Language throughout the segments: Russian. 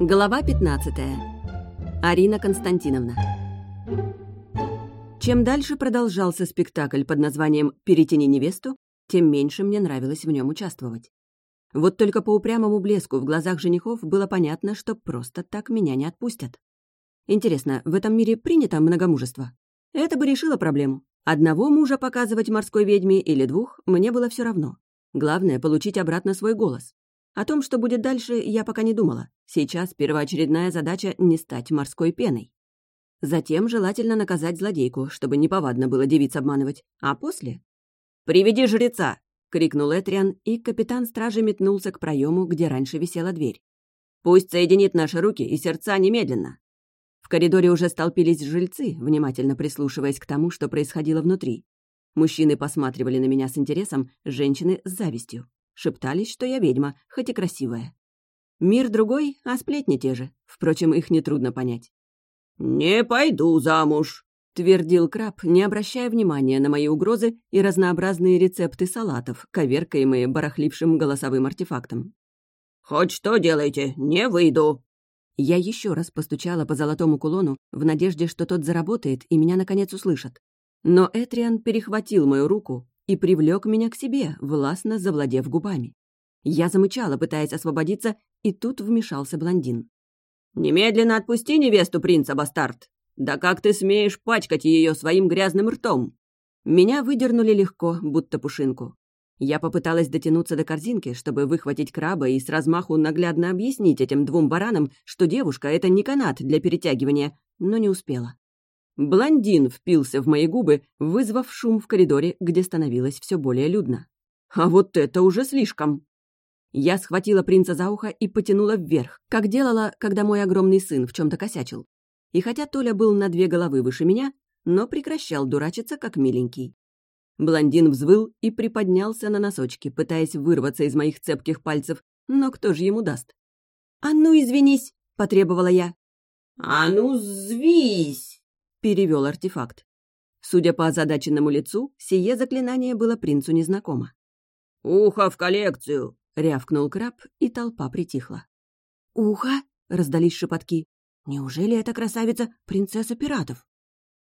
Глава 15. Арина Константиновна. Чем дальше продолжался спектакль под названием «Перетяни невесту», тем меньше мне нравилось в нем участвовать. Вот только по упрямому блеску в глазах женихов было понятно, что просто так меня не отпустят. Интересно, в этом мире принято многомужество? Это бы решило проблему. Одного мужа показывать морской ведьме или двух мне было все равно. Главное — получить обратно свой голос. О том, что будет дальше, я пока не думала. Сейчас первоочередная задача — не стать морской пеной. Затем желательно наказать злодейку, чтобы неповадно было девиц обманывать. А после... «Приведи жреца!» — крикнул Этриан, и капитан стражи метнулся к проему, где раньше висела дверь. «Пусть соединит наши руки и сердца немедленно!» В коридоре уже столпились жильцы, внимательно прислушиваясь к тому, что происходило внутри. Мужчины посматривали на меня с интересом, женщины — с завистью. Шептались, что я ведьма, хоть и красивая. Мир другой, а сплетни те же. Впрочем, их нетрудно понять. «Не пойду замуж», — твердил краб, не обращая внимания на мои угрозы и разнообразные рецепты салатов, коверкаемые барахлившим голосовым артефактом. «Хоть что делайте, не выйду». Я еще раз постучала по золотому кулону в надежде, что тот заработает и меня наконец услышат. Но Этриан перехватил мою руку и привлек меня к себе, властно завладев губами. Я замычала, пытаясь освободиться, и тут вмешался блондин. «Немедленно отпусти невесту принца, бастард! Да как ты смеешь пачкать ее своим грязным ртом?» Меня выдернули легко, будто пушинку. Я попыталась дотянуться до корзинки, чтобы выхватить краба и с размаху наглядно объяснить этим двум баранам, что девушка — это не канат для перетягивания, но не успела. Блондин впился в мои губы, вызвав шум в коридоре, где становилось все более людно. А вот это уже слишком. Я схватила принца за ухо и потянула вверх, как делала, когда мой огромный сын в чем то косячил. И хотя Толя был на две головы выше меня, но прекращал дурачиться, как миленький. Блондин взвыл и приподнялся на носочки, пытаясь вырваться из моих цепких пальцев, но кто же ему даст? «А ну, извинись!» — потребовала я. «А ну, звись!» перевел артефакт. Судя по озадаченному лицу, сие заклинание было принцу незнакомо. «Ухо в коллекцию!» — рявкнул краб, и толпа притихла. «Ухо?» — раздались шепотки. «Неужели эта красавица — принцесса пиратов?»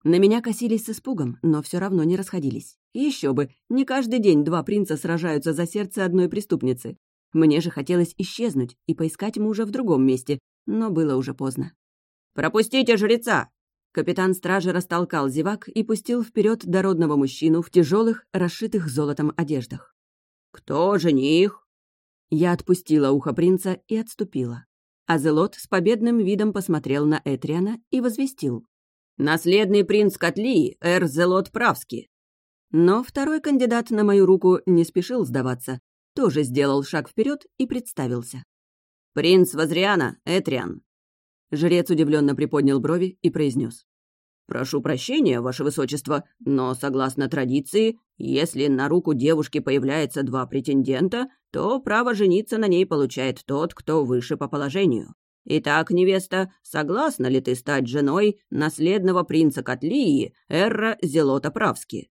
На меня косились с испугом, но все равно не расходились. Еще бы, не каждый день два принца сражаются за сердце одной преступницы. Мне же хотелось исчезнуть и поискать мужа в другом месте, но было уже поздно. «Пропустите жреца!» Капитан стражи растолкал зевак и пустил вперед дородного мужчину в тяжелых, расшитых золотом одеждах. «Кто жених?» Я отпустила ухо принца и отступила. Азелот с победным видом посмотрел на Этриана и возвестил. «Наследный принц Котли, Эр Зелот Правски». Но второй кандидат на мою руку не спешил сдаваться, тоже сделал шаг вперед и представился. «Принц Возриана, Этриан». Жрец удивленно приподнял брови и произнес: «Прошу прощения, ваше высочество, но, согласно традиции, если на руку девушки появляется два претендента, то право жениться на ней получает тот, кто выше по положению. Итак, невеста, согласна ли ты стать женой наследного принца Котлии, Эрра Зелота Правски?»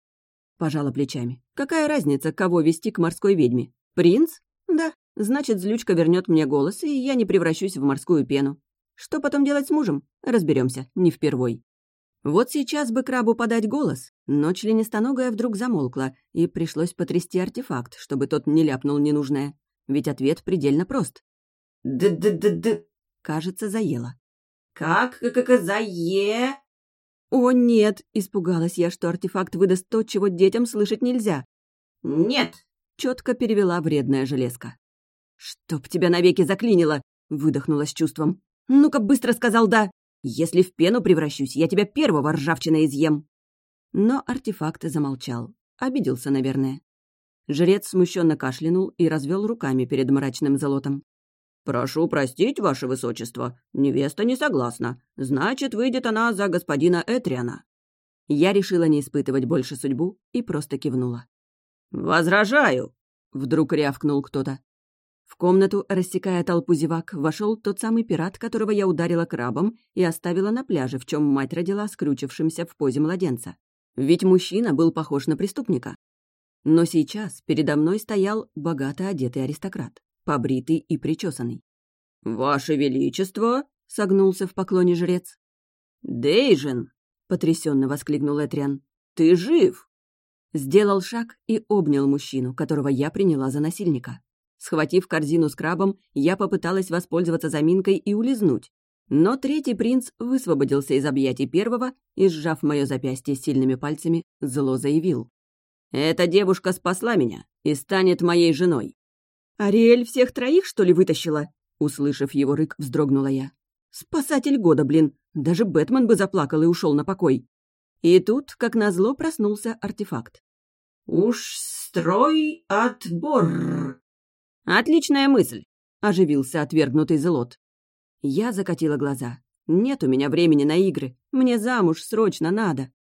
Пожала плечами. «Какая разница, кого вести к морской ведьме? Принц? Да, значит, злючка вернет мне голос, и я не превращусь в морскую пену. Что потом делать с мужем? Разберемся, не впервой. Вот сейчас бы крабу подать голос, но членистоногая вдруг замолкла, и пришлось потрясти артефакт, чтобы тот не ляпнул ненужное. Ведь ответ предельно прост. «Д-д-д-д...» Кажется, заела. «Как? Как зае?» «О, нет!» — испугалась я, что артефакт выдаст то, чего детям слышать нельзя. «Нет!» — четко перевела вредная железка. «Чтоб тебя навеки заклинило!» — выдохнула с чувством. «Ну-ка, быстро сказал «да». Если в пену превращусь, я тебя первого ржавчина изъем». Но артефакт замолчал. Обиделся, наверное. Жрец смущенно кашлянул и развел руками перед мрачным золотом. «Прошу простить, ваше высочество, невеста не согласна. Значит, выйдет она за господина Этриана». Я решила не испытывать больше судьбу и просто кивнула. «Возражаю!» — вдруг рявкнул кто-то. В комнату, рассекая толпу зевак, вошел тот самый пират, которого я ударила крабом и оставила на пляже, в чем мать родила скрючившимся в позе младенца. Ведь мужчина был похож на преступника. Но сейчас передо мной стоял богато одетый аристократ, побритый и причесанный. «Ваше Величество!» — согнулся в поклоне жрец. «Дейжен!» — потрясенно воскликнул Этриан. «Ты жив!» Сделал шаг и обнял мужчину, которого я приняла за насильника. Схватив корзину с крабом, я попыталась воспользоваться заминкой и улизнуть. Но третий принц высвободился из объятий первого и, сжав мое запястье сильными пальцами, зло заявил. «Эта девушка спасла меня и станет моей женой». «Ариэль всех троих, что ли, вытащила?» Услышав его рык, вздрогнула я. «Спасатель года, блин! Даже Бэтмен бы заплакал и ушел на покой!» И тут, как назло, проснулся артефакт. «Уж строй отбор!» «Отличная мысль!» — оживился отвергнутый Зелот. Я закатила глаза. «Нет у меня времени на игры. Мне замуж срочно надо».